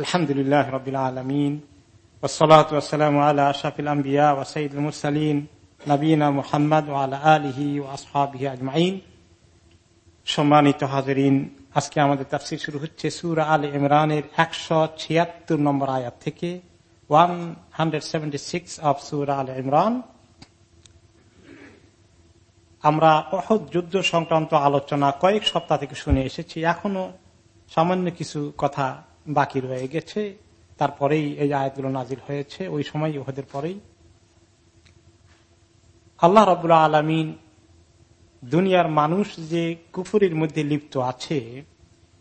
আলহামদুলিল্লাহ রবিল আলমিন ওসলাতাম আল্লাহ আশাফিল আম্বিয়া নবীনা মোহাম্মদ আলহি আজমাইন। সম্মানিত হাজরিন, আজকে আমাদের তাফসির শুরু হচ্ছে সুরা আল ইমরানের একশো ছিয়াত্তর নম্বর আয়াত থেকে, one hundred seventy six of সুর আল ইমরান। আমরা অহৎ যুদ্ধ সংক্রান্ত আলোচনা কয়েক সপ্তাহ থেকে শুনে এসেছি, এখনও সামান্য কিছু কথা বাকি রয়ে গেছে। তারপরেই এই আয়াতগুলো নাজির হয়েছে। ওই সময় ওদের পরেই। আল্লাহ রবুল্লা আলমিন দুনিয়ার মানুষ যে কুফুরির মধ্যে লিপ্ত আছে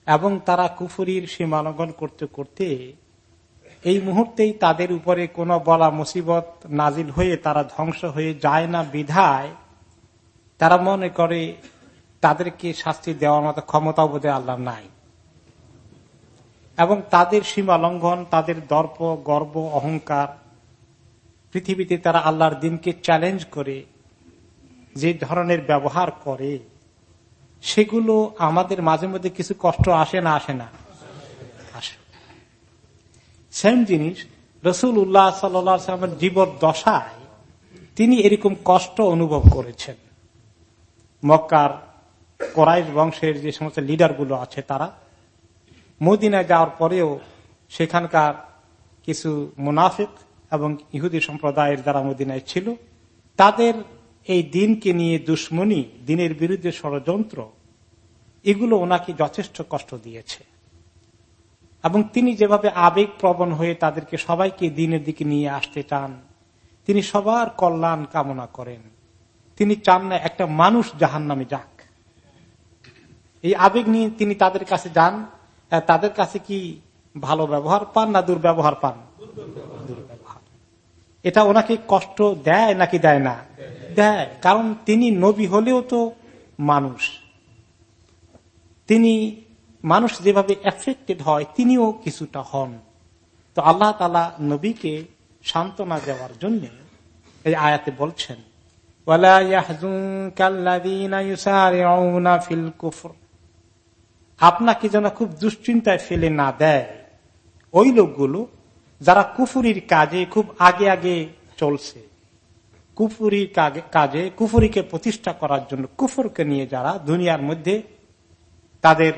এবং তারা কুফুরির সীমালঙ্ঘন করতে করতে এই মুহূর্তেই তাদের উপরে কোনো বলা মুসিবত নাজিল হয়ে তারা ধ্বংস হয়ে যায় না বিধায়, তারা মনে করে তাদেরকে শাস্তি দেওয়ার মতো ক্ষমতা বোধে আল্লাহ নাই। এবং তাদের সীমা লঙ্ঘন, তাদের দর্প, গর্ব, অহংকার, পৃথিবীতে তারা আল্লাহর দিনকে চ্যালেঞ্জ করে, যে ধরনের ব্যবহার করে, সেগুলো আমাদের মাঝে মধ্যে কিছু কষ্ট আসে না আসে না? সেম জিনিস রসুল উল্লাহ সাল্লামের জীবন দশায় তিনি এরকম কষ্ট অনুভব করেছেন। মক্কার কোরাইশ বংশের যে সমস্ত লিডারগুলো আছে তারা মদিনায় যাওয়ার পরেও সেখানকার কিছু মুনাফিক এবং ইহুদি সম্প্রদায়ের যারা মদিনায় ছিল, তাদের এই দিনকে নিয়ে দুশ্মনী, দিনের বিরুদ্ধে ষড়যন্ত্র, এগুলো ওনাকে যথেষ্ট কষ্ট দিয়েছে। এবং তিনি যেভাবে আবেগ প্রবণ হয়ে তাদেরকে সবাইকে দিনের দিকে নিয়ে আসতে চান, তিনি সবার কল্যাণ কামনা করেন। তিনি চান না একটা মানুষ জাহান নামে যাক। এই আবেগ নিয়ে তিনি তাদের কাছে যান তাদের কাছে কি ভালো ব্যবহার পান না দুর্ব্যবহার পান? দুর্ব্যবহার। এটা ওনাকে কষ্ট দেয় নাকি দেয় না? দেয়। কারণ তিনি নবী হলেও তো মানুষ। তিনি মানুষ যেভাবে এফেক্টেড হয়, তিনিও কিছুটা হন। তো আল্লাহ তালা নবীকে সান্ত্বনা দেওয়ার জন্য এই আয়াতে বলছেন আপনাকে যেন খুব দুশ্চিন্তায় ফেলে না দেয়। ওই লোকগুলো যারা কুফুরির কাজে খুব আগে আগে চলছে, কুফুরির কাজে, কুফুরিকে প্রতিষ্ঠা করার জন্য কুফুরকে নিয়ে যারা দুনিয়ার মধ্যে তাদের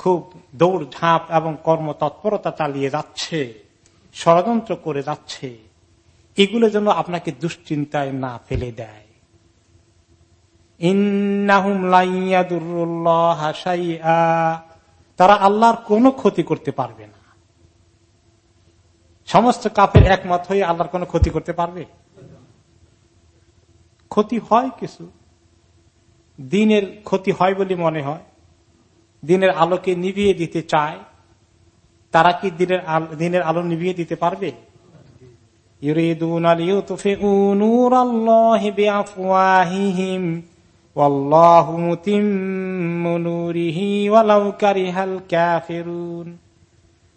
খুব দৌড় ঝাঁপ এবং কর্ম তৎপরতা চালিয়ে যাচ্ছে, ষড়যন্ত্র করে যাচ্ছে, এগুলো যেন আপনাকে দুশ্চিন্তায় না ফেলে দেয়। তারা আল্লাহর কোনো ক্ষতি করতে পারবে না। সমস্ত কাফের একমত হয়ে আল্লাহর কোনো ক্ষতি করতে পারবে? ক্ষতি হয় কিছু। দিনের ক্ষতি হয় বলে মনে হয়। দিনের আলোকে নিভিয়ে দিতে চায়। তারা কি দিনের দিনের আলো নিভিয়ে দিতে পারবে?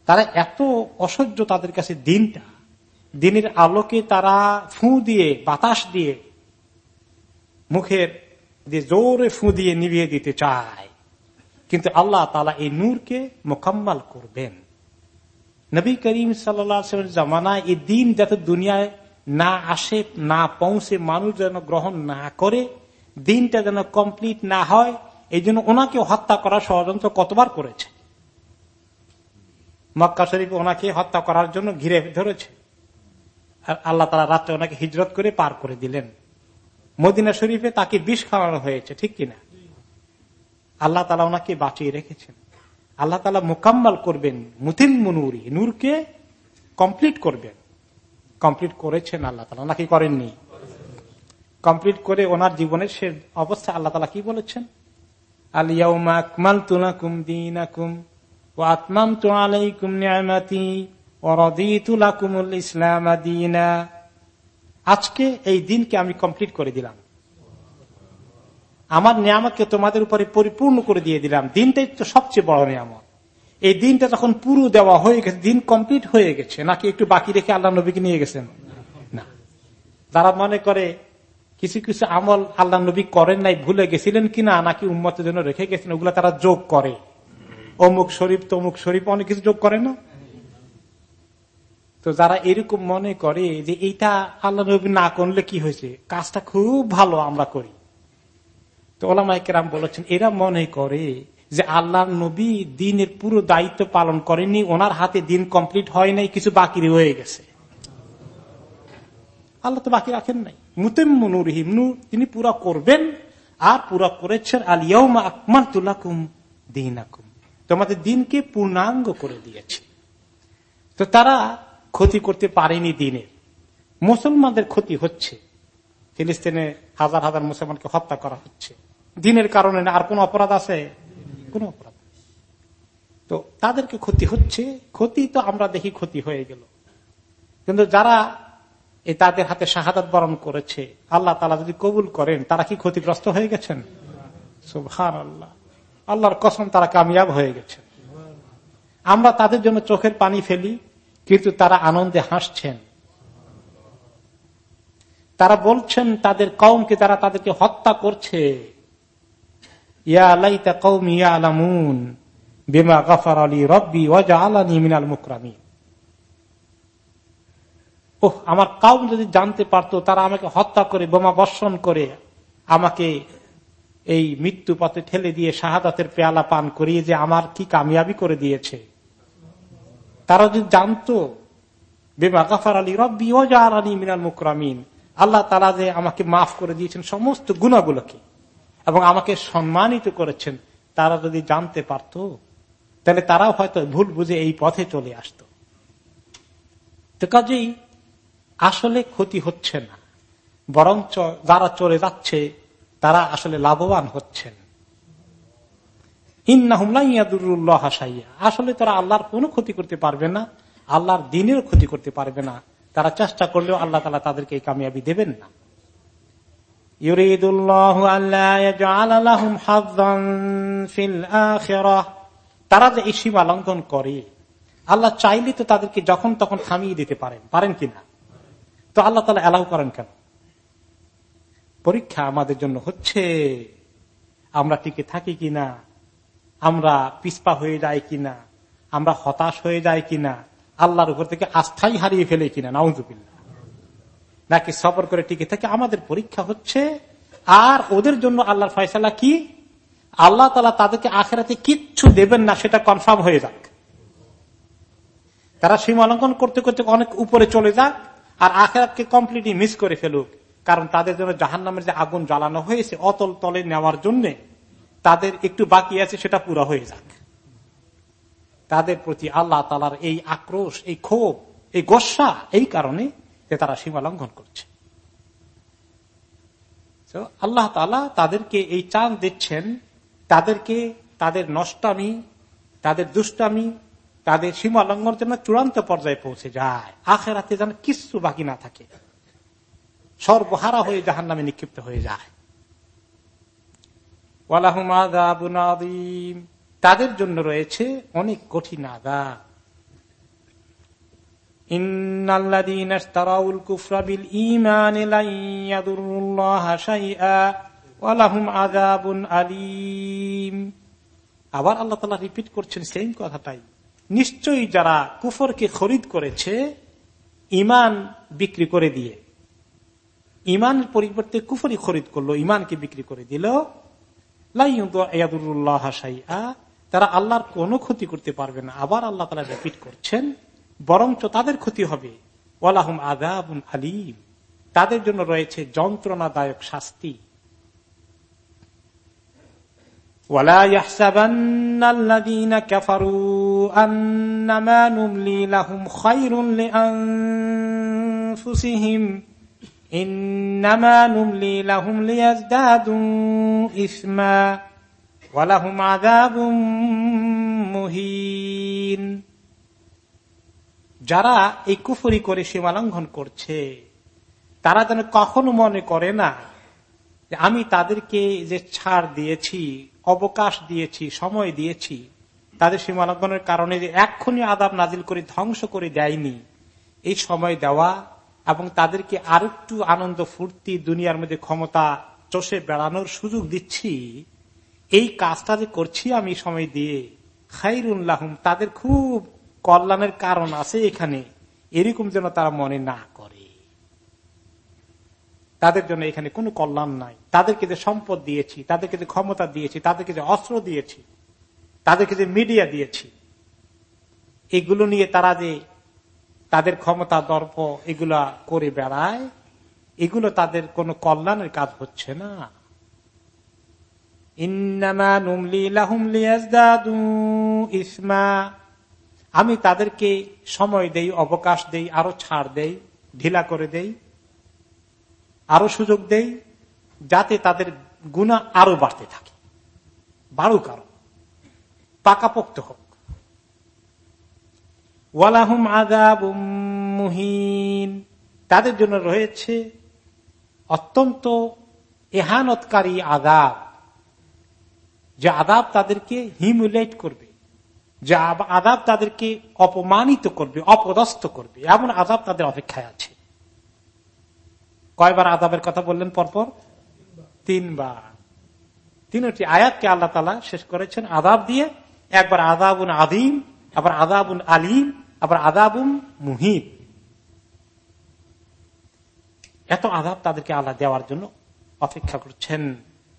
তারা এত অসহ্য তাদের কাছে দিনটা। দিনের আলোকে তারা ফু দিয়ে, বাতাস দিয়ে মুখের যে জোরে ফু দিয়ে নিভিয়ে দিতে চায়। কিন্তু আল্লাহ তালা এই নূরকে মোকাম্মাল করবেন। নবী করিম সাল্লামের জামানায় এই দিন যাতে দুনিয়ায় না আসে, না পৌঁছে, মানুষ যেন গ্রহণ না করে দিনটা যেন কমপ্লিট না হয় এই জন্য ওনাকে হত্যা করার ষড়যন্ত্র কতবার করেছে। মক্কা শরীফ ওনাকে হত্যা করার জন্য ঘিরে ধরেছে। আর আল্লাহ তালা রাত্রে ওনাকে হিজরত করে পার করে দিলেন। মদিনা শরীফে তাকে বিষ খাওয়ানো হয়েছে, ঠিক কিনা? আল্লাহ তালা ওনাকে বাঁচিয়ে রেখেছেন। আল্লাহ তালা মোকাম্মাল করবেন মুতিম মুনুরি, নূরকে কমপ্লিট করবেন। কমপ্লিট করেছেন আল্লাহ তালা নাকি করেননি। কমপ্লিট করে ওনার জীবনের সে অবস্থা আল্লাহ তালা কি বলেছেন? আজকে এই দিনকে আমি কমপ্লিট করে দিলাম। আমার নিয়ামতকে তোমাদের উপরে পরিপূর্ণ করে দিয়ে দিলাম। দিনটাই তো সবচেয়ে বড় নিয়ামত। এই দিনটা যখন পুরো দেওয়া হয়ে গেছে, দিন কমপ্লিট হয়ে গেছে, নাকি একটু বাকি রেখে আল্লাহ নবীকে নিয়ে গেছেন? না। যারা মনে করে কিছু কিছু আমল আল্লাহ নবী করেন নাই, ভুলে গেছিলেন কিনা, নাকি উন্মতের জন্য রেখে গেছেন, ওগুলা তারা যোগ করে। অমুক শরীফ, তমুক শরীফ, অনেক কিছু যোগ করে না? তো যারা এরকম মনে করে যে এইটা আল্লাহ নবী না করলে কি হয়েছে? কাজটা খুব ভালো আমরা করি। তো ওলামাইকেরাম বলেছেন, এরা মনে করে যে আল্লাহ নবী দিনের পুরো দায়িত্ব পালন করেনি ওনার হাতে দিন কমপ্লিট হয় নাই, কিছু বাকি হয়ে গেছে। আল্লাহ তো বাকি রাখেন নাই। মুতেমনুর হিমনু তিনি পুরা করবেন আর পুরা করেছেন আলিয়াউমা আকমাল তুলাকুম দিন তোমাদের দিনকে পূর্ণাঙ্গ করে দিয়েছে তো তারা ক্ষতি করতে পারেনি দিনের মুসলমানদের ক্ষতি হচ্ছে। ফিলিস্তিনে হাজার হাজার মুসলমানকে হত্যা করা হচ্ছে। দিনের কারণে আর কোন অপরাধ আছে? কোন অপরাধ তো তাদেরকে ক্ষতি হচ্ছে। ক্ষতি তো আমরা দেখি ক্ষতি হয়ে গেল। কিন্তু যারা এই তাদের হাতে শাহাদাত বরণ করেছে। আল্লাহ তালা যদি কবুল করেন, তারা কি ক্ষতিগ্রস্ত হয়ে গেছেন? সুভান আল্লাহ আল্লাহর কসম, তারা কামিয়াব হয়ে গেছেন। আমরা তাদের জন্য চোখের পানি ফেলি, কিন্তু তারা আনন্দে হাসছেন। তারা বলছেন, তাদের কৌমকে তারা তাদেরকে হত্যা করছে, ইয়া কৌম ইয়া আলামুন বেমা গফার আলী রব্বি ওয়াজা আলানি মিনাল মুকরামী ওহ, আমার কাউম যদি জানতে পারতো, তারা আমাকে হত্যা করে, বোমা বর্ষণ করে, আমাকে এই মৃত্যু পথে ঠেলে দিয়ে শাহাদাতের পেয়ালা পান করিয়ে যে আমার কি কামিয়াবি করে দিয়েছে। তারা যদি জানতো, বেমা গাফার আলী রব্বি ও জাহার আলী মিনাল মুকরামিন, আল্লাহ তালা যে আমাকে মাফ করে দিয়েছেন সমস্ত গুণাগুলোকে এবং আমাকে সম্মানিত করেছেন, তারা যদি জানতে পারত, তাহলে তারাও হয়তো ভুল বুঝে এই পথে চলে আসতো। কাজেই আসলে ক্ষতি হচ্ছে না। বরঞ্চ যারা চলে যাচ্ছে, তারা আসলে লাভবান হচ্ছেন। আসলে তারা আল্লাহর কোনো ক্ষতি করতে পারবে না, আল্লাহর দিনের ক্ষতি করতে পারবে না। তারা চেষ্টা করলেও আল্লাহ তালা তাদেরকে এই কামিয়াবি দেবেন না। তারা যে এই সীমা লঙ্ঘন করে, আল্লাহ চাইলে তো তাদেরকে যখন তখন থামিয়ে দিতে পারেন। পারেন কিনা? তো আল্লাহ তালা অ্যালাউ করেন কেন? পরীক্ষা আমাদের জন্য হচ্ছে। আমরা টিকে থাকি কিনা? আমরা পিসপা হয়ে যাই কিনা? আমরা হতাশ হয়ে যাই কিনা? আল্লাহর উপর থেকে আস্থাই হারিয়ে ফেলে কিনা? নাউজুবিল্লা নাকি সফর করে টিকে থাকে? আমাদের পরীক্ষা হচ্ছে, আর ওদের জন্য আল্লাহর ফয়সালা কি? আল্লাহ তালা তাদেরকে আখেরাতে কিচ্ছু দেবেন না, সেটা কনফার্ম হয়ে যাক। তারা সীমালঙ্কন করতে করতে অনেক উপরে চলে যাক। আর আখেরাতকে কমপ্লিটলি মিস করে ফেলুক। কারণ তাদের জন্য জাহান নামের যে আগুন জ্বালানো হয়েছে, অতল তলে নেওয়ার জন্য তাদের একটু বাকি আছে, সেটা পুরো হয়ে যাক। তাদের প্রতি আল্লাহ তালার এই আক্রোশ, এই ক্ষোভ, এই গোসা, এই কারণে যে তারা সীমা লঙ্ঘন করছে। আল্লাহ তালা তাদেরকে এই চান্স দিচ্ছেন। তাদেরকে তাদের নষ্টামি, তাদের দুষ্টামি তাদের সীমা লঙ্ঘন যেন চূড়ান্ত পর্যায়ে পৌঁছে যায়। আখেরাতে যেন কিচ্ছু বাকি না থাকে। সর্বহারা হয়ে জাহান নামে নিক্ষিপ্ত হয়ে যায়। তাদের জন্য রয়েছে অনেক কঠিন আদা আবার আল্লাহ তালা রিপিট করছেন সেম কথাটাই। নিশ্চয়ই যারা কুফরকে খরিদ করেছে ইমান বিক্রি করে দিয়ে। ইমানের পরিবর্তে কুফরি খরিদ করল ইমানকে বিক্রি করে দিল। তারা আল্লাহর কোনো ক্ষতি করতে পারবে না। আবার আল্লাহ তারা রিপিট করছেন, বরঞ্চ তাদের ক্ষতি হবে। ওয়ালাহম আদাব আলিম। তাদের জন্য রয়েছে যন্ত্রণাদায়ক শাস্তি। ওয়ালা ইয়াহসাবান্নাল্লাযীনা কাফারূ। أنما نملي لهم خير لأنفسهم إنما نملي لهم ليزدادوا إثما ولهم عذاب مهين যারা এই কুফরি করে সীমালঙ্ঘন করছে তারা যেন কখনো মনে করে না যে আমি তাদেরকে যে ছাড় দিয়েছি অবকাশ দিয়েছি সময় দিয়েছি তাদের সীমালঙ্ঘনের কারণে এক্ষুনি আদাব নাজিল করে ধ্বংস করে দেয়নি, এই সময় দেওয়া এবং তাদেরকে আর একটু আনন্দ ফুর্তি, দুনিয়ার মধ্যে ক্ষমতা চষে বেড়ানোর সুযোগ দিচ্ছি, এই কাজটা যে করছি আমি সময় দিয়ে খাইরুল্লাহম তাদের খুব কল্যাণের কারণ আছে এখানে, এরকম যেন তারা মনে না করে। তাদের জন্য এখানে কোনো কল্যাণ নাই। তাদেরকে যে সম্পদ দিয়েছি, তাদেরকে যে ক্ষমতা দিয়েছি, তাদেরকে যে অস্ত্র দিয়েছি তাদেরকে যে মিডিয়া দিয়েছি, এগুলো নিয়ে তারা যে তাদের ক্ষমতা দর্প, এগুলা করে বেড়ায়, এগুলো তাদের কোনো কল্যাণের কাজ হচ্ছে না। ইসমা। আমি তাদেরকে সময় দেই, অবকাশ দেই, আরও ছাড় দেই, ঢিলা করে দেই, আরও সুযোগ দেই, যাতে তাদের গুণা আরও বাড়তে থাকে। বাড়ুক আরও। পাকাপোক্ত হোক। ওয়ালাহুম আদাব মুহিন। তাদের জন্য রয়েছে অত্যন্ত এহানতকারী আদাব যে আদাব তাদেরকে হিমুলেট করবে, যে আদাব তাদেরকে অপমানিত করবে, অপদস্থ করবে, এমন আদাব তাদের অপেক্ষায় আছে। কয়বার আদাবের কথা বললেন পরপর? তিনবার। তিনটি আয়াতকে আল্লাহ তালা শেষ করেছেন আদাব দিয়ে একবার আদাবুন আদিম আবার আদাবুন আলিম, আবার আদাবুন মুহিব এত আদাব তাদেরকে আল্লাহ দেওয়ার জন্য অপেক্ষা করছেন।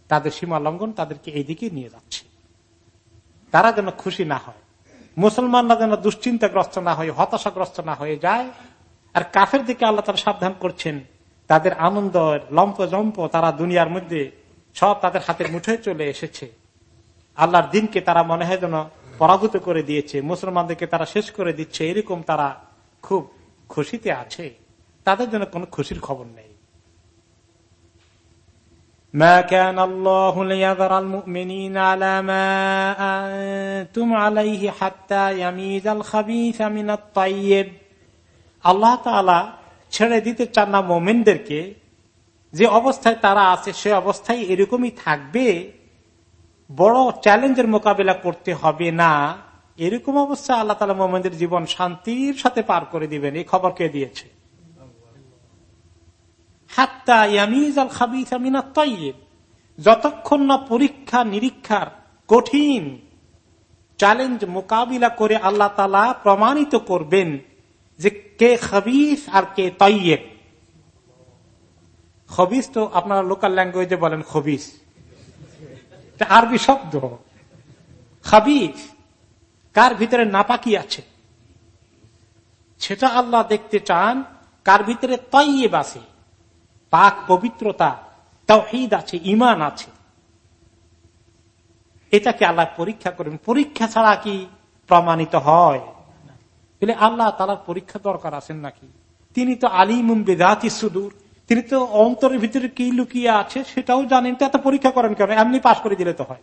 তাদের সীমা লঙ্ঘন তাদেরকে এই দিকে নিয়ে যাচ্ছে। তারা যেন খুশি না হয়, মুসলমানরা যেন দুশ্চিন্তাগ্রস্ত না হয়ে, হতাশাগ্রস্ত না হয়ে যায়, আর কাফের দিকে আল্লাহ তারা সাবধান করছেন। তাদের আনন্দ লম্প জম্প তারা দুনিয়ার মধ্যে সব তাদের হাতের মুঠোয় চলে এসেছে। আল্লাহর দিনকে তারা মনে হয় যেন পরাভূত করে দিয়েছে মুসলমানদেরকে তারা শেষ করে দিচ্ছে এরকম তারা খুব খুশিতে আছে তাদের জন্য কোনো খুশির খবর নেই ما كان الله ليذر المؤمنين على ما أنتم عليه حتى يميز الخبيث من الطيب আল্লাহ তাআলা ছেড়ে দিতে চান না মোমেনদেরকে যে অবস্থায় তারা আছে সে অবস্থায় এরকমই থাকবে বড় চ্যালেঞ্জের মোকাবিলা করতে হবে না। এরকম অবস্থা আল্লাহ তালা মোমেনদের জীবন শান্তির সাথে পার করে দিবেন। এই খবর কে দিয়েছে? যতক্ষণ না পরীক্ষা নিরীক্ষার কঠিন চ্যালেঞ্জ মোকাবিলা করে আল্লাহ তালা প্রমাণিত করবেন যে কে খাবিস আর কে তৈব খবিস তো আপনারা লোকাল ল্যাঙ্গুয়েজে বলেন খবিস। আরবি শব্দ। খাবিস কার ভিতরে নাপাকি আছে? সেটা আল্লাহ দেখতে চান, কার ভিতরে তৈব আছে? পাক পবিত্রতা তহিদ আছে ইমান আছে। এটাকে আল্লাহ পরীক্ষা করবেন পরীক্ষা ছাড়া কি প্রমাণিত হয়? আল্লাহ তালার পরীক্ষা দরকার আছেন নাকি? তিনি তো আলিমুম বেদাতি সুদূর। তিনি তো অন্তরের ভিতরে কি লুকিয়ে আছে সেটাও জানেন, তো এত পরীক্ষা করেন কেন? এমনি পাশ করে দিলে তো হয়।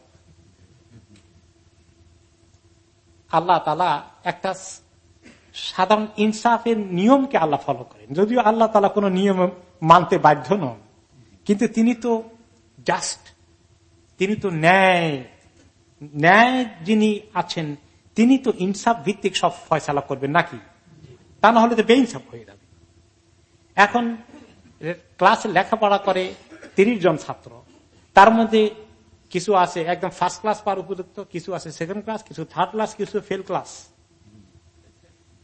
আল্লাহ তালা একটা সাধারণ ইনসাফের নিয়মকে আল্লাহ ফলো করেন। যদিও আল্লাহ তালা কোন নিয়ম মানতে বাধ্য নন, কিন্তু তিনি তো জাস্ট তিনি তো ন্যায় ন্যায় যিনি আছেন, তিনি তো ইনসাফ ভিত্তিক সব ফয়সালা করবেন নাকি? তা না হলে তো বেইনসাফ হয়ে যাবে। এখন ক্লাসে লেখাপড়া করে তিরিশ জন ছাত্র। তার মধ্যে কিছু আছে, একদম ফার্স্ট ক্লাস পার উপযুক্ত, কিছু আছে সেকেন্ড ক্লাস কিছু থার্ড ক্লাস কিছু ফেল ক্লাস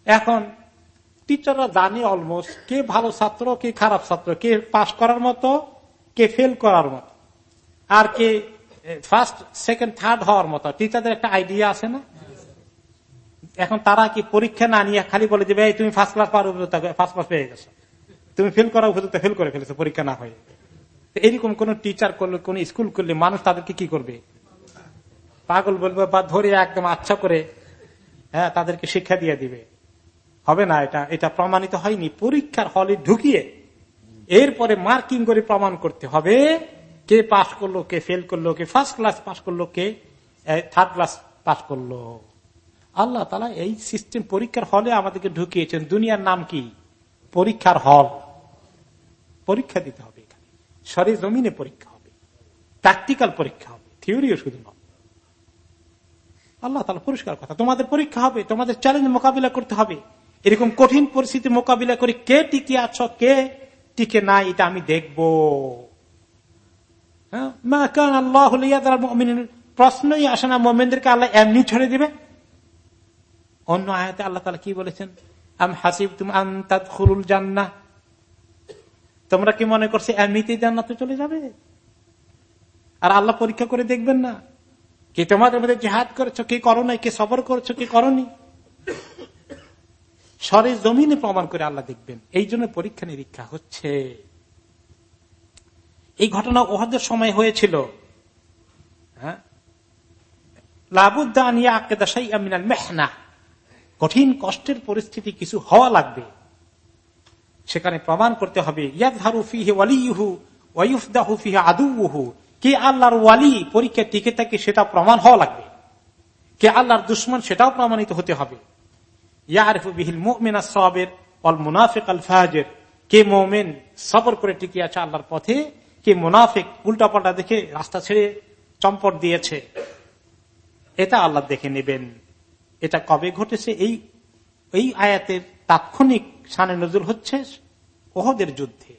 এখন টিচাররা জানে অলমোস্ট কে ভালো ছাত্র, কে খারাপ ছাত্র, কে পাস করার মতো, কে ফেল করার মতো। আর কে ফার্স্ট সেকেন্ড থার্ড হওয়ার মতো। টিচারদের একটা আইডিয়া আছে না? এখন তারা কি পরীক্ষা না নিয়ে খালি বলে দেবে তুমি ফার্স্ট ক্লাস পার ফার্স্ট ক্লাস পেয়ে গেছো। তুমি ফেল করা উপযুক্ত ফেল করে ফেলেছো, পরীক্ষা না হয়ে। এরকম কোন টিচার করলে, কোন স্কুল করলে মানুষ তাদেরকে কি করবে? পাগল বলবে বা ধরে একদম আচ্ছা করে হ্যাঁ তাদেরকে শিক্ষা দিয়ে দিবে। হবে না এটা এটা প্রমাণিত হয়নি। পরীক্ষার হলে ঢুকিয়ে এরপরে মার্কিং করে প্রমাণ করতে হবে কে পাস করল, কে ফেল করল, কে ফার্স্ট ক্লাস পাস করল, কে থার্ড ক্লাস পাস করল। আল্লাহ তালা এই সিস্টেম পরীক্ষার হলে আমাদেরকে ঢুকিয়েছেন। দুনিয়ার নাম কি? পরীক্ষার হল। পরীক্ষা দিতে হবে এখানে। সরে জমিনে পরীক্ষা হবে। প্র্যাকটিক্যাল পরীক্ষা হবে। থিওরিও শুধু নয়। আল্লাহ তালা পরিষ্কার কথা। তোমাদের পরীক্ষা হবে, তোমাদের চ্যালেঞ্জ মোকাবিলা করতে হবে। এরকম কঠিন পরিস্থিতি মোকাবিলা করে কে টিকে আছো, কে টিকে নাই, এটা আমি দেখব। হ্যাঁ? প্রশ্নই আসে না, মোমেনদেরকে আল্লাহ এমনি ছেড়ে দিবে। অন্য আয়াতে আল্লাহ তালা কি বলেছেন? আম হাসিব তুম আন্তাদ খুরুল জান্না তোমরা কি মনে করছ এমনিতেই জান্নাতে চলে যাবে? আর আল্লাহ পরীক্ষা করে দেখবেন না। কি তোমাদের মধ্যে জেহাদ করেছ, কি করো নাই, কি সবর করেছ, কি করনি সরে জমিনে প্রমাণ করে আল্লাহ দেখবেন। এই জন্য পরীক্ষা নিরীক্ষা হচ্ছে। এই ঘটনা ওহাদের সময় হয়েছিল। হ্যাঁ? কঠিন কষ্টের পরিস্থিতি কিছু হওয়া লাগবে। সেখানে প্রমাণ করতে হবে কে আল্লাহর ওয়ালি পরীক্ষা টিকে থাকে সেটা প্রমাণ হওয়া লাগবে। কে আল্লাহর দুশ্মন সেটাও প্রমাণিত হতে হবে। কে মোমেন সবর করে টিকে আছে আল্লাহর পথে, কে মুনাফিক উল্টাপাল্টা দেখে রাস্তা ছেড়ে চম্পট দিয়েছে। এটা আল্লাহ দেখে নেবেন। এটা কবে ঘটেছে? এই এই আয়াতের তাৎক্ষণিক সানে নজর হচ্ছে ওহদের যুদ্ধে।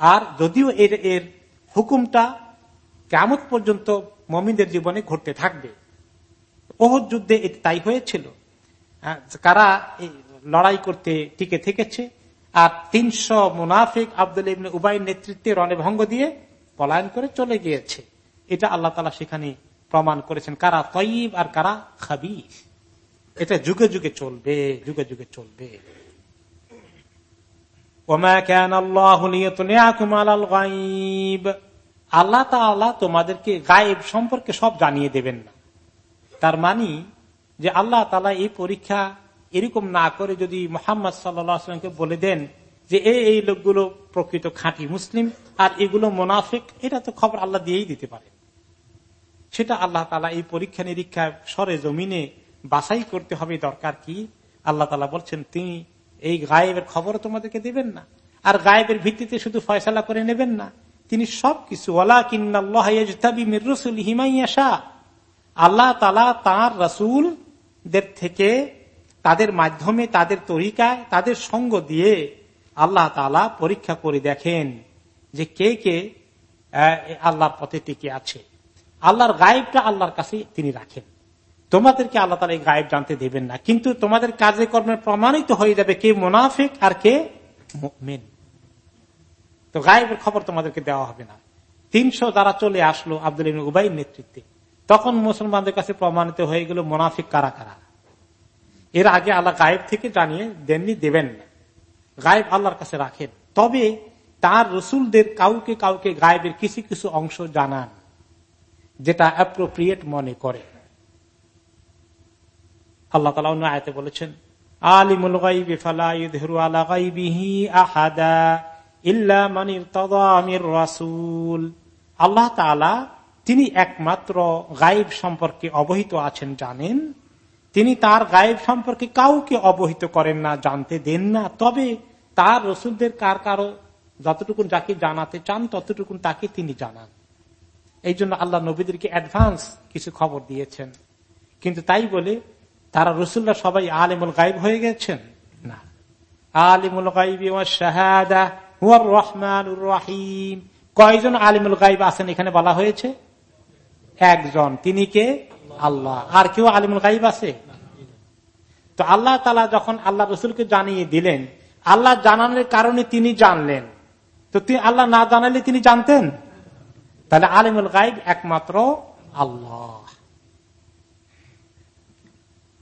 আর যদিও এর এর হুকুমটা কেমন পর্যন্ত মমিনদের জীবনে ঘটতে থাকবে, ওহদ যুদ্ধে তাই হয়েছিল। কারা লড়াই করতে টিকে থেকেছে, আর তিনশো মুনাফিক আব্দুল ইবনে উবাইয়ের নেতৃত্বে রণে ভঙ্গ দিয়ে পলায়ন করে চলে গিয়েছে। এটা আল্লাহ তালা সেখানে প্রমাণ করেছেন, কারা তৈব আর কারা খাবি এটা যুগে যুগে চলবে, যুগে যুগে চলবে। আল্লাহ তোমাদেরকে গায়েব সম্পর্কে সব জানিয়ে দেবেন না। তার মানি যে আল্লাহ তালা এই পরীক্ষা এরকম না করে যদি মোহাম্মদ সাল্লামকে বলে দেন যে এই এই লোকগুলো প্রকৃত খাঁটি মুসলিম আর এগুলো মোনাফিক, এটা তো খবর আল্লাহ দিয়েই দিতে পারে সেটা আল্লাহ তালা এই পরীক্ষা নিরীক্ষা সরে জমিনে বাছাই করতে হবে দরকার কি? আল্লাহ তালা বলছেন, তিনি এই গায়েবের খবর তোমাদেরকে দেবেন না। আর গায়েবের ভিত্তিতে শুধু ফয়সলা করে নেবেন না। তিনি সবকিছু আল্লাহ তালা তাঁর রসুলদের থেকে তাদের মাধ্যমে, তাদের তরিকায়, তাদের সঙ্গ দিয়ে আল্লাহ তালা পরীক্ষা করে দেখেন যে কে কে আল্লাহর পথে টিকে আছে। আল্লাহর গায়েবটা আল্লাহর কাছে তিনি রাখেন। তোমাদেরকে আল্লাহ তালা এই গায়েব জানতে দেবেন না। কিন্তু তোমাদের কাজে কর্মে প্রমাণিত হয়ে যাবে কে মোনাফিক আর কে মেন তো গায়েবের খবর তোমাদেরকে দেওয়া হবে না। তিনশো যারা চলে আসলো আব্দুল উবাইয়ের নেতৃত্বে, তখন মুসলমানদের কাছে প্রমাণিত হয়ে গেল মোনাফিক কারা কারা। এর আগে আল্লাহ গায়েব থেকে জানিয়ে দেননি, দেবেন না। গায়েব আল্লাহর কাছে রাখেন। তবে তার রসুলদের কাউকে কাউকে গায়েবের কিছু কিছু অংশ জানান, যেটা অ্যাপ্রোপ্রিয়েট মনে করে। আল্লাহ তালা অন্য আয়তে বলেছেন, আলিমুল মানির আল্লাহ তাআলা তিনি একমাত্র গায়েব সম্পর্কে অবহিত আছেন, জানেন। তিনি তার গায়েব সম্পর্কে কাউকে অবহিত করেন না, জানতে দেন না। তবে তার রসুলদের কার কারও যতটুকুন যাকে জানাতে চান, ততটুকুন তাকে তিনি জানান। এই জন্য আল্লাহ নবীদেরকে অ্যাডভান্স কিছু খবর দিয়েছেন। কিন্তু তাই বলে তারা রসুল্লাহ সবাই আলিমুল গাইব হয়ে গেছেন। না। আলিমুল গাইবি রহমান রাহিম। কয়জন আলিমুল গাইব আছেন এখানে বলা হয়েছে? একজন। তিনি কে? আল্লাহ। আর কেউ আলিমুল গাইব আছে? তো আল্লাহ তালা যখন আল্লাহ রসুলকে জানিয়ে দিলেন, আল্লাহ জানানোর কারণে তিনি জানলেন। তো আল্লাহ না জানালে তিনি জানতেন? তাহলে আলিমুল গাইব একমাত্র আল্লাহ।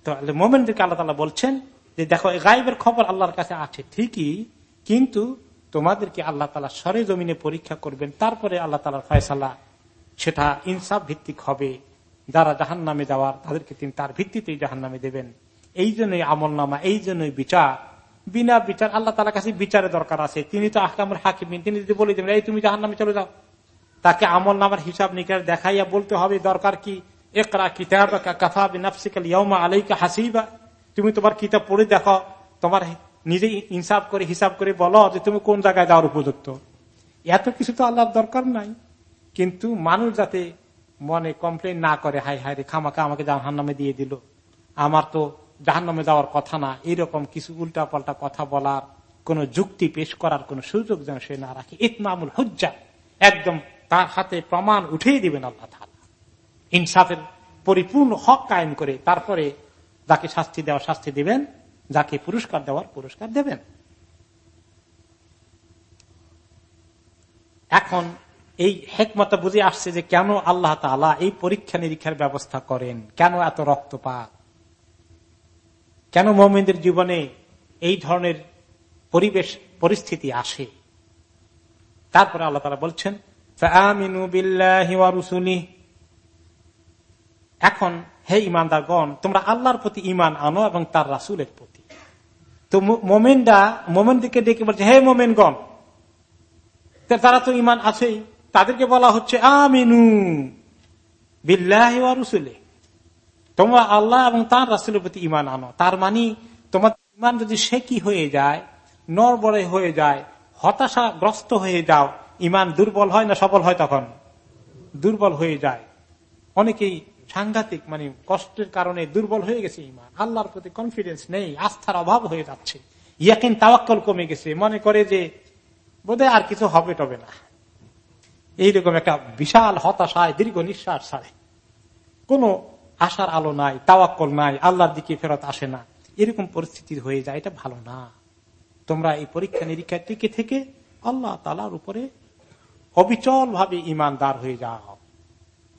তো মোমেনদেরকে আল্লাহ তালা বলছেন যে দেখো গাইবের খবর আল্লাহর কাছে আছে ঠিকই, কিন্তু তোমাদেরকে আল্লাহ তালা সরে জমিনে পরীক্ষা করবেন, তারপরে আল্লাহ তালার ফয়সালা, সেটা ইনসাফ ভিত্তিক হবে। যারা জাহান নামে যাওয়ার, তাদেরকে তিনি তার ভিত্তিতেই জাহান নামে দেবেন। এই জন্যই আমল নামা এই জন্যই বিচার। বিনা বিচার, আল্লাহ তালার কাছে বিচারের দরকার আছে। তিনি তো আহকামুর হাকিমিন, তিনি যদি বলে দেবেন, এই তুমি জাহান নামে চলে যাও। তাকে আমল নামার হিসাব নিকাশ দেখাইয়া বলতে হবে, দরকার কি? তুমি তোমার কিতাব পড়ে দেখো, তোমার নিজে ইনসাফ করে, হিসাব করে বলো যে তুমি কোন জায়গায় যাওয়ার উপযুক্ত। এত কিছু তো আল্লাহর দরকার নাই। কিন্তু মানুষ যাতে মনে কমপ্লেন না করে হাই হাই রে খামাকে আমাকে জাহান নামে দিয়ে দিল। আমার তো জাহান নামে যাওয়ার কথা না। এরকম কিছু উল্টা পাল্টা কথা বলার কোন যুক্তি পেশ করার কোন সুযোগ যেন সে না রাখে। ইতমামুল হুজ্জা। একদম তার হাতে প্রমাণ উঠিয়ে দিবেন আল্লাহ ইনসাফের পরিপূর্ণ হক কায়েম করে তারপরে যাকে শাস্তি দেওয়া শাস্তি দিবেন, যাকে পুরস্কার দেওয়ার পুরস্কার দেবেন। এখন এই হেকমতা বুঝে আসছে যে কেন আল্লাহ তালা এই পরীক্ষা নিরীক্ষার ব্যবস্থা করেন? কেন এত রক্তপাত? কেন মোমিনদের জীবনে এই ধরনের পরিবেশ, পরিস্থিতি আসে? তারপরে আল্লাহ তালা বলছেন এখন হে ইমানদারগণ, তোমরা আল্লাহর প্রতি ইমান আনো এবং তার রাসুলের প্রতি। তো মোমেনরা, মোমেনদেরকে ডেকে বলছে, হে মোমেনগণ তারা তো ইমান আছেই। তাদেরকে বলা হচ্ছে, আমিনু রসুলে তোমরা আল্লাহ এবং তার রাসুলের প্রতি ইমান আনো। তার মানে তোমার ইমান যদি সে কি হয়ে যায় নরবরে হয়ে যায়, হতাশাগ্রস্ত হয়ে যাও ইমান দুর্বল হয় না সফল হয় তখন? দুর্বল হয়ে যায়। অনেকেই সাংঘাতিক মানে কষ্টের কারণে দুর্বল হয়ে গেছে ইমান। আল্লাহর প্রতি কনফিডেন্স নেই, আস্থার অভাব হয়ে যাচ্ছে। ইয়াকিন তাওয়াক্কল কমে গেছে। মনে করে যে বোধহয় আর কিছু হবে টবে না। এইরকম একটা বিশাল হতাশায়, দীর্ঘ নিঃশ্বাস ছাড়ে। কোন আশার আলো নাই, তাওয়াক্কল নাই, আল্লাহর দিকে ফেরত আসে না। এরকম পরিস্থিতি হয়ে যায়, এটা ভালো না। তোমরা এই পরীক্ষা নিরীক্ষার টিকে থেকে আল্লাহ তালার উপরে অবিচল ভাবে ইমানদার হয়ে যাও।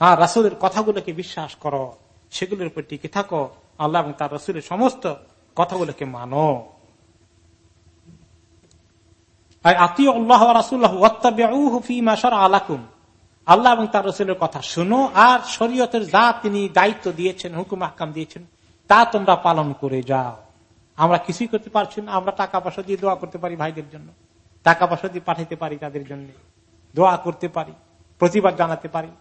তার রাসুলের কথাগুলোকে বিশ্বাস করো, সেগুলোর উপর টিকে থাকো। আল্লাহ এবং তার রসুলের সমস্ত কথাগুলোকে মানো। আল্লাহ এবং তার রসুলের কথা শুনো, আর শরীয়তের যা তিনি দায়িত্ব দিয়েছেন, হুকুম আহকাম দিয়েছেন, তা তোমরা পালন করে যাও। আমরা কিছুই করতে পারছি না, আমরা টাকা পয়সা দিয়ে দোয়া করতে পারি ভাইদের জন্য, টাকা পয়সা দিয়ে পাঠাতে পারি তাদের জন্য, দোয়া করতে পারি, প্রতিবাদ জানাতে পারি।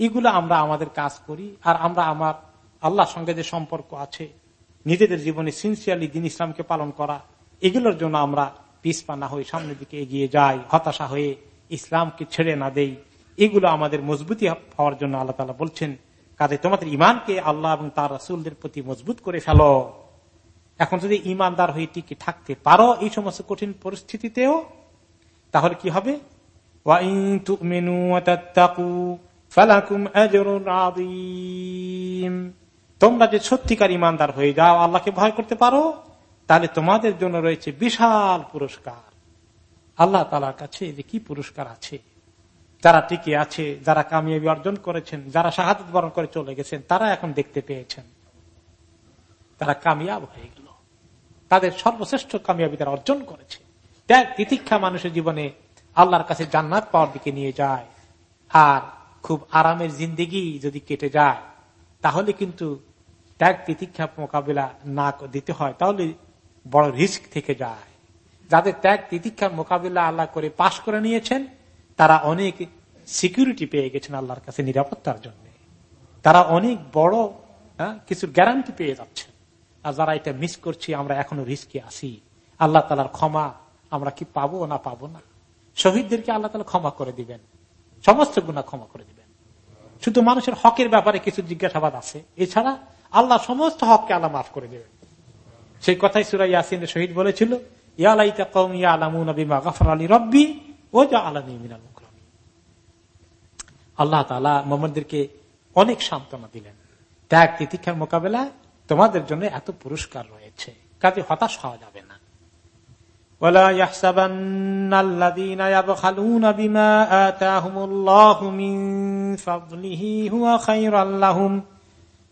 এগুলো আমরা আমাদের কাজ করি আর আমরা আমার আল্লাহর সঙ্গে যে সম্পর্ক আছে, নিজেদের জীবনে সিনসিয়ারলি দিন ইসলামকে পালন করা, এগুলোর জন্য আমরা পিসপা না হয়ে সামনের দিকে এগিয়ে যাই, হতাশা হয়ে ইসলামকে ছেড়ে না দেই। এগুলো আমাদের মজবুতি হওয়ার জন্য আল্লাহ তালা বলছেন, কাজে তোমাদের ইমানকে আল্লাহ এবং তার রাসুলদের প্রতি মজবুত করে ফেলো। এখন যদি ইমানদার হয়ে টিকে থাকতে পারো এই সমস্ত কঠিন পরিস্থিতিতেও, তাহলে কি হবে? তোমরা যে সত্যিকার ইমানদার হয়ে যাও, আল্লাহকে ভয় করতে পারো, তাহলে তোমাদের জন্য রয়েছে বিশাল পুরস্কার। আল্লাহ তালার কাছে যে কি পুরস্কার আছে? যারা টিকে আছে, যারা কামিয়াবি অর্জন করেছেন, যারা শাহাদ বরণ করে চলে গেছেন, তারা এখন দেখতে পেয়েছেন। তারা কামিয়াব হয়ে গেল। তাদের সর্বশ্রেষ্ঠ কামিয়াবি তারা অর্জন করেছে। ত্যাগ তিতিক্ষা মানুষের জীবনে আল্লাহর কাছে জান্নাত পাওয়ার দিকে নিয়ে যায়। আর খুব আরামের জিন্দিগি যদি কেটে যায়, তাহলে কিন্তু ত্যাগ তিতিক্ষা মোকাবিলা না দিতে হয়, তাহলে বড় রিস্ক থেকে যায়। যাদের ত্যাগ তিতিক্ষার মোকাবিলা আল্লাহ করে পাশ করে নিয়েছেন, তারা অনেক সিকিউরিটি পেয়ে গেছেন আল্লাহর কাছে নিরাপত্তার জন্য। তারা অনেক বড় কিছু গ্যারান্টি পেয়ে যাচ্ছে আর যারা এটা মিস করছি, আমরা এখনও রিস্কে আসি আল্লাহ তালার ক্ষমা আমরা কি পাবো না পাবো না? শহীদদেরকে আল্লাহ তালা ক্ষমা করে দিবেন। সমস্ত গুণা ক্ষমা করে দিবেন। শুধু মানুষের হকের ব্যাপারে কিছু জিজ্ঞাসাবাদ আছে। এছাড়া আল্লাহ সমস্ত হককে আল্লাহ মাফ করে দেবেন। সেই কথাই সুরাই ইয়াসিনের শহীদ বলেছিল আল্লাহ তালা অনেক সান্ত্বনা দিলেন। ত্যাগ তিতিক্ষার মোকাবেলা তোমাদের জন্য এত পুরস্কার রয়েছে। কাজে হতাশ হওয়া যাবে না। ولا يحسبن الذين يبخلون بما آتاهم الله من فضله هو خيرا لهم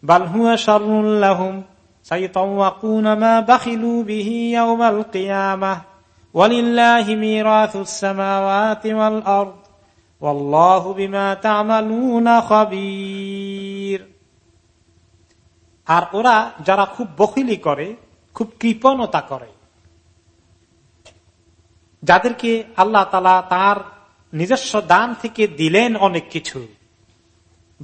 بل هو شر لهم سيطوقون ما بخلوا به يوم القيامة ولله ميراث السماوات والأرض والله بما تعملون خبير আর ওরা যারা খুব বকিলি করে খুব কৃপণতা করে যাদেরকে আল্লাহ তালা তার নিজস্ব দান থেকে দিলেন অনেক কিছু।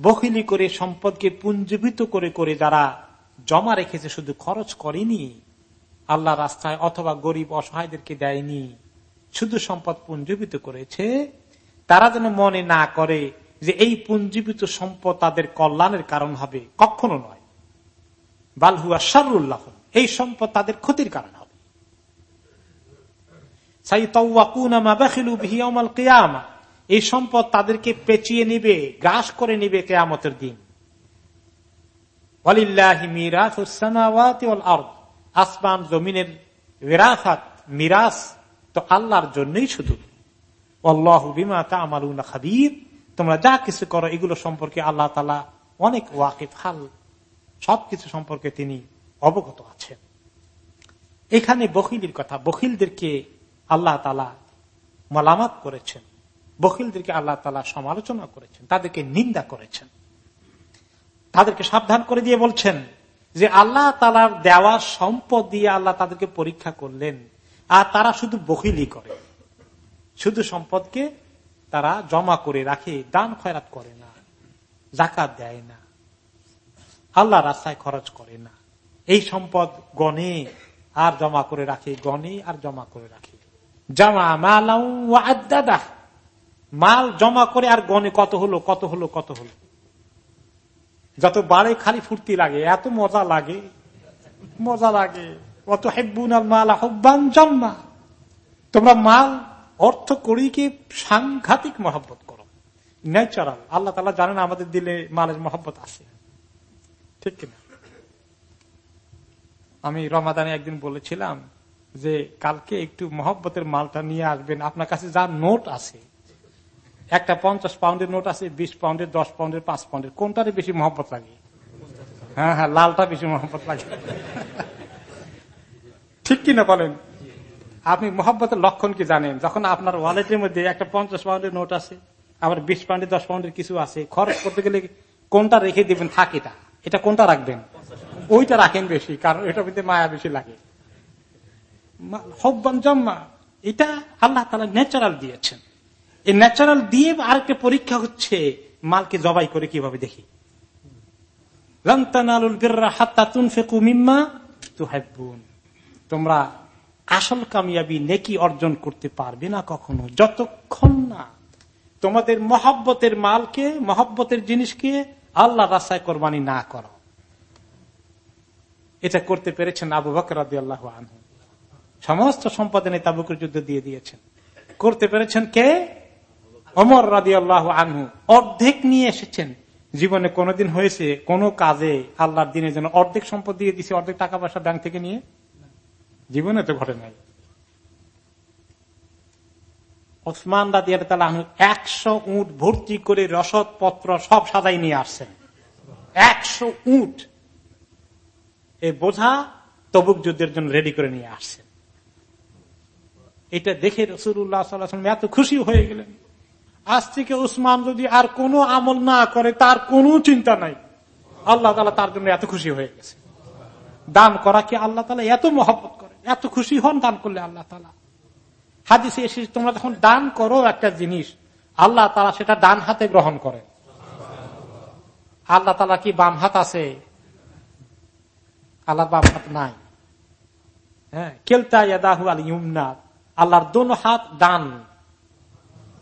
বকিলি করে সম্পদকে পুঞ্জীবিত করে করে যারা জমা রেখেছে, শুধু খরচ করেনি, আল্লাহ রাস্তায় অথবা গরিব অসহায়দেরকে দেয়নি, শুধু সম্পদ পুঞ্জীবিত করেছে, তারা যেন মনে না করে যে এই পুঞ্জীবিত সম্পদ তাদের কল্যাণের কারণ হবে। কখনো নয়। বালহুয়া সারুল্লাহ এই সম্পদ তাদের ক্ষতির কারণ এই সম্পদ তাদেরকে পেঁচিয়ে নিবে, গ্রাস করে নিবে কেয়ামতের দিন। আসমান জমিনের বিরাসাত মিরাস তো আল্লাহর জন্যই শুধু। বিমা তা আমার খাবির। তোমরা যা কিছু করো, এগুলো সম্পর্কে আল্লাহ তালা অনেক ওয়াকিফ হাল সবকিছু সম্পর্কে তিনি অবগত আছেন। এখানে বকিলের কথা বকিলদেরকে আল্লাহ তালা মালামাত করেছেন। বকিলদেরকে আল্লাহ তালা সমালোচনা করেছেন, তাদেরকে নিন্দা করেছেন। তাদেরকে সাবধান করে দিয়ে বলছেন যে আল্লাহ তালার দেওয়া সম্পদ দিয়ে আল্লাহ তাদেরকে পরীক্ষা করলেন, আর তারা শুধু বকিলি করে। শুধু সম্পদকে তারা জমা করে রাখে, দান খয়রাত করে না জাকাত দেয় না আল্লাহ রাস্তায় খরচ করে না। এই সম্পদ গনে আর জমা করে রাখে গনে আর জমা করে রাখে। জামা মাল মাল জমা করে আর গনে কত হলো কত হলো কত হলো। যত বাড়ে খালি ফুর্তি লাগে, এত মজা লাগে মজা লাগে। অত হেব্বুন মাল আহ্বান জম্মা। তোমরা মাল, অর্থ করিকে সাংঘাতিক মহব্বত করো। ন্যাচারাল। আল্লাহ তালা জানেন আমাদের দিলে মালের মহব্বত আছে। ঠিক কিনা? আমি রমাদানে একদিন বলেছিলাম যে কালকে একটু মহব্বতের মালটা নিয়ে আসবেন, আপনার কাছে যা নোট আছে, একটা পঞ্চাশ পাউন্ডের নোট আছে, বিশ পাউন্ডের, দশ পাউন্ডের, পাঁচ পাউন্ডের কোনটারে বেশি মহব্বত লাগে? হ্যাঁ হ্যাঁ লালটা বেশি মহব্বত লাগে। ঠিক কিনা বলেন? আপনি মহব্বতের লক্ষণ কি জানেন? যখন আপনার ওয়ালেটের মধ্যে একটা পঞ্চাশ পাউন্ডের নোট আছে, আবার বিশ পাউন্ডের, দশ পাউন্ডের কিছু আছে, খরচ করতে গেলে কোনটা রেখে দিবেন থাকেটা এটা কোনটা রাখবেন? ওইটা রাখেন বেশি, কারণ এটার মধ্যে মায়া বেশি লাগে। হব্বান জম্মা, এটা আল্লাহ তালা ন্যাচারাল দিয়েছেন। এই ন্যাচারাল দিয়ে আরেকটা পরীক্ষা হচ্ছে মালকে জবাই করে কীভাবে দেখি। তোমরা আসল কামিয়াবি নেকি অর্জন করতে পারবে না কখনো, যতক্ষণ না তোমাদের মহব্বতের মালকে, মহব্বতের জিনিসকে আল্লাহ রাস্তায় কোরবানি না করো। এটা করতে পেরেছেন আবু বকর আনহু। সমস্ত সম্পদে নেতা বুকের যুদ্ধ দিয়ে দিয়েছেন। করতে পেরেছেন কে? অমর রাদি আল্লাহ আনহু। অর্ধেক নিয়ে এসেছেন। জীবনে কোনদিন হয়েছে কোন কাজে আল্লাহর দিনের জন্য অর্ধেক সম্পদ দিয়ে দিছে, অর্ধেক টাকা পয়সা ব্যাংক থেকে নিয়ে? জীবনে তো ঘটে নাই। ওসমান রাদি আনহু একশো উঠ ভর্তি করে রসদ পত্র সব সাজাই নিয়ে আসছেন। একশো উঠ এই বোঝা তবুক যুদ্ধের জন্য রেডি করে নিয়ে আসছেন। এটা দেখে রসুল্লাহ এত খুশি হয়ে গেলেন। আজ থেকে উসমান যদি আর কোনো আমল না করে, তার কোনো চিন্তা নাই। আল্লাহ তালা তার জন্য এত খুশি হয়ে গেছে। দান করা কি আল্লাহ তালা এত মহব্বত করে? এত খুশি হন দান করলে আল্লাহ তালা হাদিসে এসে তোমরা যখন দান করো একটা জিনিস, আল্লাহ তালা সেটা ডান হাতে গ্রহণ করে। আল্লাহ তালা কি বাম হাত আছে? আল্লাহ বাম হাত নাই। হ্যাঁ কেলতা ইয়াদাহু আল ইউমনাথ আল্লাহর দোনো হাত দান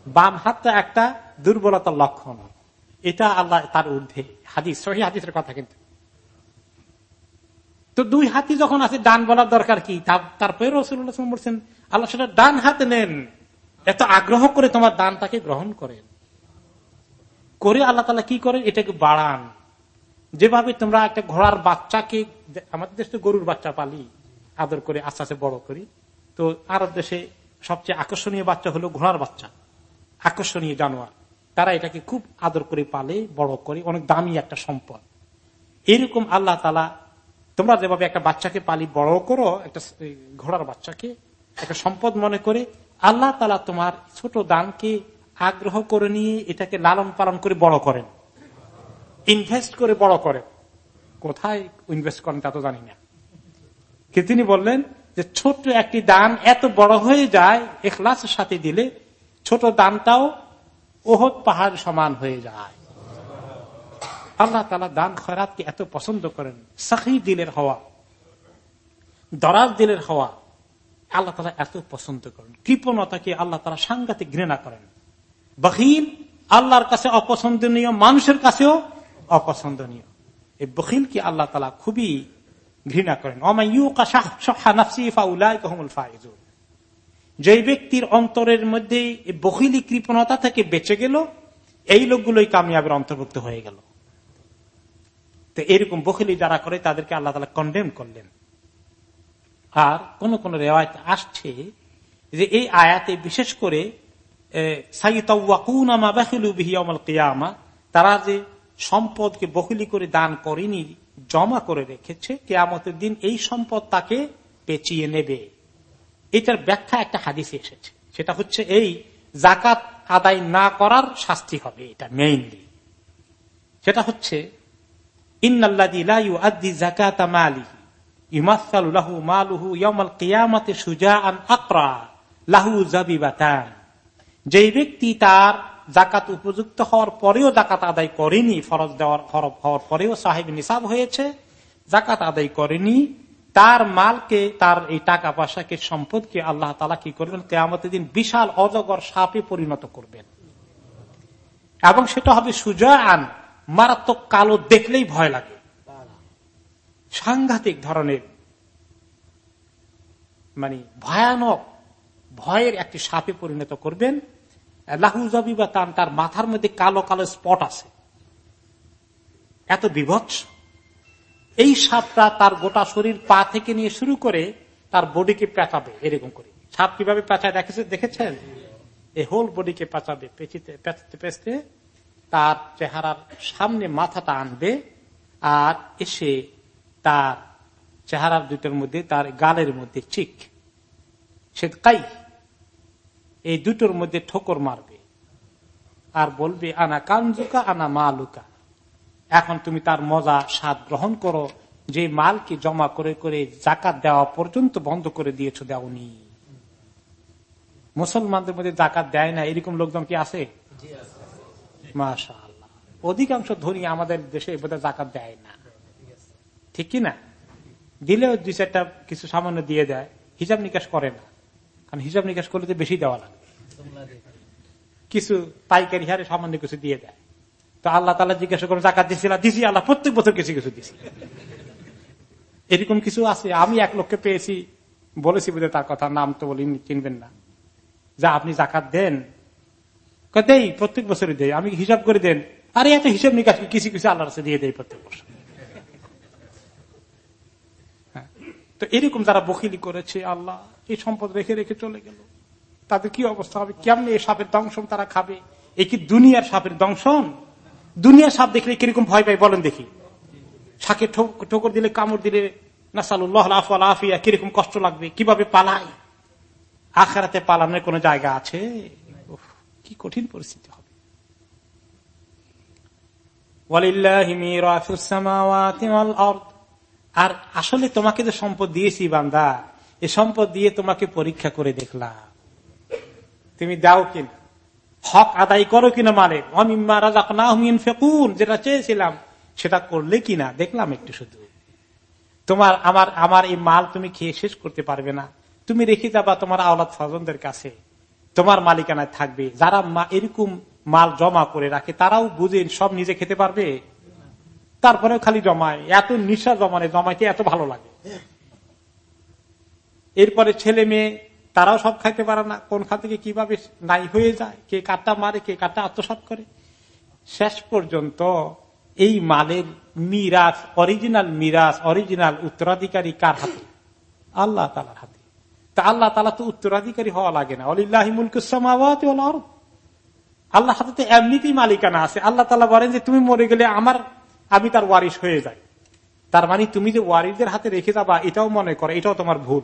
বাম হাতটা একটা দুর্বলতার লক্ষণ। এটা আল্লাহ তার ঊর্ধ্বে। হাদিস, সহি হাদিসের কথা কিন্তু। তো দুই হাতি যখন আছে, ডান বলার দরকার কি? তারপরে রসুল্লাহ বলছেন, আল্লাহ সেটা ডান হাতে নেন। এত আগ্রহ করে তোমার দানটাকে গ্রহণ করেন। করে আল্লাহ তালা কি করেন? এটাকে বাড়ান। যেভাবে তোমরা একটা ঘোড়ার বাচ্চাকে, আমাদের দেশে গরুর বাচ্চা পালি, আদর করে, আস্তে আস্তে বড় করি। তো আরব দেশে সবচেয়ে আকর্ষণীয় বাচ্চা হলো ঘোড়ার বাচ্চা, আকর্ষণীয় জানোয়ার। তারা এটাকে খুব আদর করে পালে, বড় করে, অনেক দামি একটা সম্পদ। এরকম আল্লাহ তালা তোমরা যেভাবে একটা বাচ্চাকে পালি, বড় করো, একটা ঘোড়ার বাচ্চাকে, একটা সম্পদ মনে করে, আল্লাহ তালা তোমার ছোট দানকে আগ্রহ করে নিয়ে এটাকে লালন পালন করে বড় করেন। ইনভেস্ট করে বড় করেন। কোথায় ইনভেস্ট করেন তা তো জানি না। কিন্তু তিনি বললেন যে ছোট্ট একটি দান এত বড় হয়ে যায় এখলাসের সাথে দিলে ছোট দানটাও ওহত পাহাড় সমান হয়ে যায়। আল্লাহ তালা দান খরাতকে এত পছন্দ করেন। সাহি দিলের হওয়া, দরাজ দিলের হওয়া, আল্লাহ তালা এত পছন্দ করেন। কৃপণতাকে আল্লাহ তালা সাংঘাতিক ঘৃণা করেন। বহিল আল্লাহর কাছে অপছন্দনীয়, মানুষের কাছেও অপছন্দনীয়। এই বহিল কি আল্লাহ তালা খুবই ঘৃণা করেন। যে ব্যক্তির অন্তরের মধ্যে বহিলি কৃপণতা থেকে বেঁচে গেল, এই লোকগুলোই কামিয়াবের অন্তর্ভুক্ত হয়ে গেল। তো এরকম বখিলি যারা করে, তাদেরকে আল্লাহ তালা কন্ডেম করলেন। আর কোন কোন রেওয়ায়ত আসছে যে এই আয়াতে বিশেষ করে তারা যে সম্পদকে বকুলি করে দান করেনি জমা করে রেখেছে, কেয়ামতের দিন এই সম্পদ তাকে পেঁচিয়ে নেবে। এটার ব্যাখ্যা একটা হাদিসে এসেছে। সেটা হচ্ছে এই জাকাত আদায় না করার শাস্তি হবে এটা মেইনলি সেটা হচ্ছে যে ব্যক্তি তার জাকাত উপযুক্ত হওয়ার পরেও জাকাত আদায় করেনি, ফরজ দেওয়ার হওয়ার পরেও সাহেব নিসাব হয়েছে। জাকাত আদায় করেনি। তার মালকে, তার এই টাকা পয়সাকে, সম্পদকে আল্লাহ তালা কি করবেন? কেয়ামতের দিন বিশাল অজগর সাপে পরিণত করবেন। এবং সেটা হবে সুজয় আন মারাত্মক কালো দেখলেই ভয় লাগে। সাংঘাতিক ধরনের মানে ভয়ানক ভয়ের একটি সাপে পরিণত করবেন। লাহুজাবি বা তার মাথার মধ্যে কালো কালো স্পট আছে। এত বিভৎস। এই সাপটা তার গোটা শরীর পা থেকে নিয়ে শুরু করে তার বডিকে পেঁচাবে, এরকম করে। সাপ কীভাবে পেঁচায় দেখেছে দেখেছেন? এই হোল বডিকে পেঁচাবে, পেঁচিতে পেঁচতে পেঁচতে তার চেহারার সামনে মাথাটা আনবে আর এসে তার চেহারার দুটোর মধ্যে, তার গালের মধ্যে চিক সে কাই? এই দুটোর মধ্যে ঠোকর মারবে। আর বলবে, আনা কানজুকা, আনা মালুকা। এখন তুমি তার মজা, স্বাদ গ্রহণ করো। যে মালকে জমা করে করে জাকাত দেওয়া পর্যন্ত বন্ধ করে দিয়েছ, দেওনি। মুসলমানদের মধ্যে জাকাত দেয় না, এরকম লোকজন কি আছে? অধিকাংশ ধনী আমাদের দেশে বোধহয় জাকাত দেয় না। ঠিক কি না? দিলেও দুই চারটা কিছু সামান্য দিয়ে দেয়, হিসাব নিকাশ করে না। কারণ হিসাব নিকাশ করলে তো বেশি দেওয়া লাগে। কিছু পাইকারি হারে সামান্য কিছু দিয়ে দেয়। তো আল্লাহ তালা জিজ্ঞাসা করেন, জাকাত দিয়েছিল? দিছি, আল্লাহ, প্রত্যেক বছর কিছু কিছু দিছি। এরকম কিছু আছে। আমি এক লোককে পেয়েছি, বলেছি বুঝে তার কথা নাম তো বলি চিনবেন না। যা আপনি জাকাত দেন দেই, প্রত্যেক বছরই দেয় আমি হিসাব করে দেন। আরে, এত হিসাব নিকাশ কিছু কিছু আল্লাহ দিয়ে দেয় প্রত্যেক বছর। হ্যাঁ। তো এরকম যারা বকিলি করেছে আল্লাহ, এই সম্পদ রেখে রেখে চলে গেল। তাদের কি অবস্থা হবে? কেমনি এই সাপের দংশন তারা খাবে? এই কি দুনিয়ার সাপের দংশন? দুনিয়ার সাপ দেখলে কীরকম ভয় পাই বলেন দেখি। শাকে ঠোকর দিলে, কামড় দিলে নাসাল্লাহ আফিয়া, কীরকম কষ্ট লাগবে? কীভাবে পালায়? আখারাতে পালানোর কোন জায়গা আছে? কি কঠিন পরিস্থিতি হবে। আর আসলে তোমাকে যে সম্পদ দিয়েছি বান্দা, এ সম্পদ দিয়ে তোমাকে পরীক্ষা করে দেখলাম। তুমি দাও কিনা? হক আদায় করো কিনা মানে? ফেকুন যেটা চেয়েছিলাম, সেটা করলে কিনা? দেখলাম একটু শুধু। তোমার, আমার আমার এই মাল তুমি খেয়ে শেষ করতে পারবে না। তুমি রেখে যাবা তোমার আওলাদ স্বজনদের কাছে। তোমার মালিকানায় থাকবে। যারা এরকম মাল জমা করে রাখে, তারাও বুঝে সব নিজে খেতে পারবে? তারপরেও খালি জমায়। এত নিশা জমানে, জমাইতে এত ভালো লাগে। এরপরে ছেলে মেয়ে তারাও সব খাইতে পারে না। কোন খাত থেকে কীভাবে নাই হয়ে যায়, কে কাটটা মারে, কে কাটটা আত্মসাত করে। শেষ পর্যন্ত এই মালের মিরাজ, অরিজিনাল মিরাজ, অরিজিনাল উত্তরাধিকারী কার হাতে? আল্লাহ তালার হাতে। তা আল্লাহ তালা তো উত্তরাধিকারী হওয়া লাগে না। অলিল্লাহিমুলকুসামাওয়াত আল্লাহ হাতে তো এমনিতেই মালিকানা আছে। আল্লাহ তালা বলেন যে, তুমি মরে গেলে আমার, আমি তার ওয়ারিস হয়ে যাই। তার মানে তুমি যে ওয়ারিসদের হাতে রেখে যাবা, এটাও মনে করে, এটাও তোমার ভুল।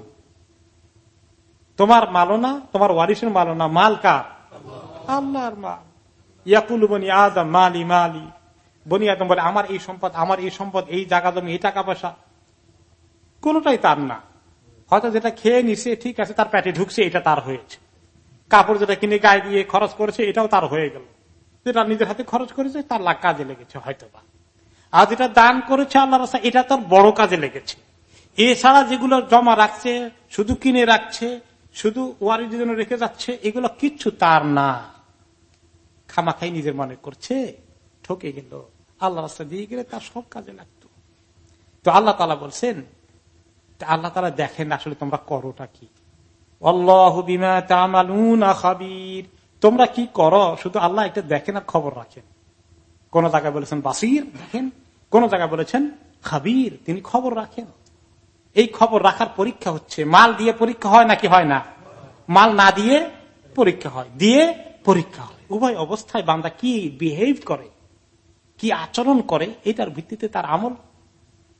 তোমার মালো না, তোমার ওয়ারিসের মালো না, মাল কার? আল্লাহর মাল। ইয়াকুল বনি আদম মালি মালি। বনি আদম বলে, আমার এই সম্পদ, আমার এই সম্পদ, এই জায়গা জমি, এই টাকা পয়সা। কোনটাই তার না। হয়তো যেটা খেয়ে নিছে, ঠিক আছে, তার পেটে ঢুকছে, এটা তার হয়েছে। কাপড় যেটা কিনে গায়ে দিয়ে খরচ করেছে, এটাও তার হয়ে গেল। যেটা নিজের হাতে খরচ করেছে, তার লাখ কাজে লেগেছে হয়তো বা আর যেটা দান করেছে আল্লাহ রাস্তা এটা তার বড় কাজে লেগেছে। এছাড়া যেগুলো জমা রাখছে, শুধু কিনে রাখছে শুধু ওয়ারির জন্য রেখে যাচ্ছে, এগুলো কিচ্ছু তার না। খামাখাই নিজের মনে করছে, ঠকে গেল। আল্লাহ রাস্তা দিয়ে গেলে তার সব কাজে লাগতো। তো আল্লাহ তালা বলছেন আল্লাহ তালা দেখেন আসলে তোমরা করোটা কি। তোমরা কি করো? শুধু আল্লাহ একটা দেখেন আর খবর রাখেন। কোন জায়গায় বলেছেন বাসির, দেখেন। কোন জায়গায় বলেছেন খাবির, তিনি খবর রাখেন। এই খবর রাখার পরীক্ষা হচ্ছে। মাল দিয়ে পরীক্ষা হয় নাকি হয় না? মাল না দিয়ে পরীক্ষা হয়। দিয়ে পরীক্ষা হয়। উভয় অবস্থায় বান্দা কি বিহেভ করে? কি আচরণ করে? এটার ভিত্তিতে তার আমল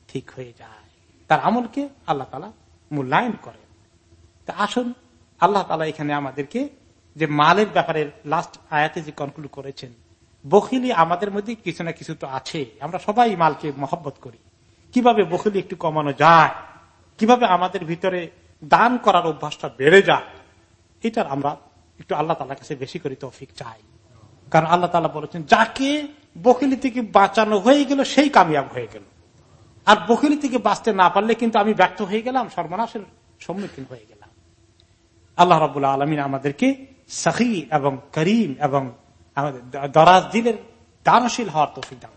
ঠিক হয়ে যায়। তার আমলকে আল্লাহ তালা মূল্যায়ন করেন। তা আসুন, আল্লাহ তালা এখানে আমাদেরকে যে মালের ব্যাপারে লাস্ট আয়াতে যে কনক্লুড করেছেন, বখিলি আমাদের মধ্যে কিছু না কিছু তো আছে। আমরা সবাই মালকে মহব্বত করি। কীভাবে বখিলি একটু কমানো যায়? কীভাবে আমাদের ভিতরে দান করার অভ্যাসটা বেড়ে যায়, এটার আমরা একটু আল্লাহ তালা কাছে বেশি করে তৌফিক চাই। কারণ আল্লাহ তালা বলেছেন, যাকে বকিলি থেকে বাঁচানো হয়ে গেল, সেই কামিয়াব হয়ে গেল। আর বকিলি থেকে বাঁচতে না পারলে কিন্তু আমি ব্যর্থ হয়ে গেলাম, সর্বনাশের সম্মুখীন হয়ে গেলাম। আল্লাহ রবুল্লা আলমিন আমাদেরকে সাহি এবং করিম এবং আমাদের দরাজ দিলের দানশীল হওয়ার তৌফিক দান